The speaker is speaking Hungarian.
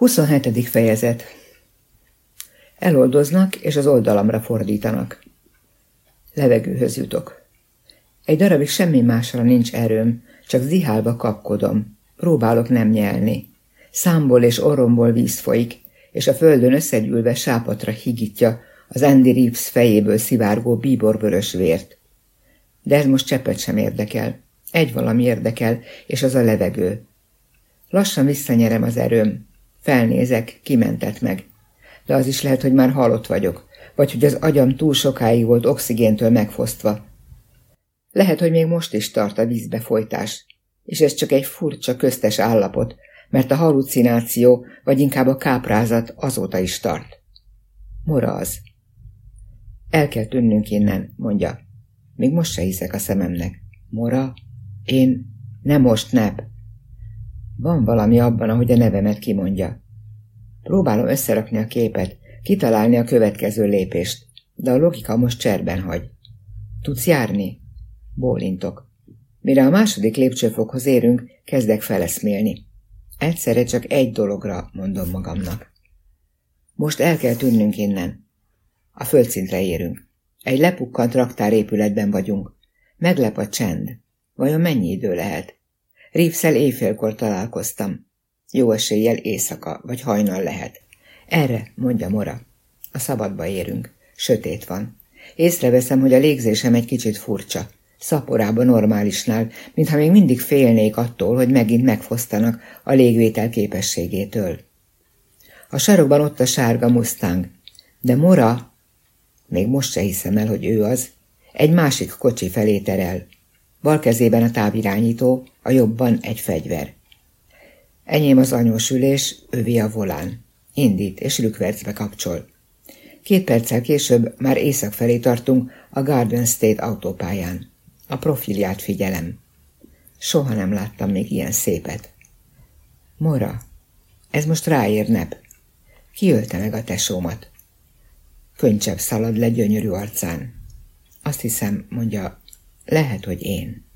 27. fejezet Eloldoznak, és az oldalamra fordítanak. Levegőhöz jutok. Egy darabig semmi másra nincs erőm, csak zihálva kapkodom. Próbálok nem nyelni. Számból és orromból víz folyik, és a földön összegyűlve sápatra higítja az Andy Reeves fejéből szivárgó bíborvörös vért. De ez most cseppet sem érdekel. Egy valami érdekel, és az a levegő. Lassan visszanyerem az erőm, Felnézek, kimentett meg. De az is lehet, hogy már halott vagyok, vagy hogy az agyam túl sokáig volt oxigéntől megfosztva. Lehet, hogy még most is tart a vízbefolytás, és ez csak egy furcsa köztes állapot, mert a halucináció, vagy inkább a káprázat azóta is tart. Mora az. El kell tűnnünk innen, mondja. Még most se hiszek a szememnek. Mora? Én? Nem most, nep. Van valami abban, ahogy a nevemet kimondja. Próbálom összerakni a képet, kitalálni a következő lépést, de a logika most cserben hagy. Tudsz járni? Bólintok. Mire a második lépcsőfokhoz érünk, kezdek feleszmélni. Egyszerre csak egy dologra mondom magamnak. Most el kell tűnnünk innen. A földszintre érünk. Egy lepukkant raktárépületben vagyunk. Meglep a csend. Vajon mennyi idő lehet? Rívszel éjfélkor találkoztam. Jó eséllyel éjszaka, vagy hajnal lehet. Erre, mondja Mora. A szabadba érünk. Sötét van. Észreveszem, hogy a légzésem egy kicsit furcsa. Szaporában normálisnál, mintha még mindig félnék attól, hogy megint megfosztanak a légvétel képességétől. A sarokban ott a sárga Mustang, de Mora, még most se hiszem el, hogy ő az, egy másik kocsi felé terel. Bal kezében a távirányító, a jobban egy fegyver. Enyém az anyós ülés, övé a volán. Indít és rükvercbe kapcsol. Két perccel később már észak felé tartunk a Garden State autópályán. A profilját figyelem. Soha nem láttam még ilyen szépet. Mora, ez most ráér nep. Kiölte meg a tesómat. Könycsebb szalad le gyönyörű arcán. Azt hiszem, mondja, lehet, hogy én.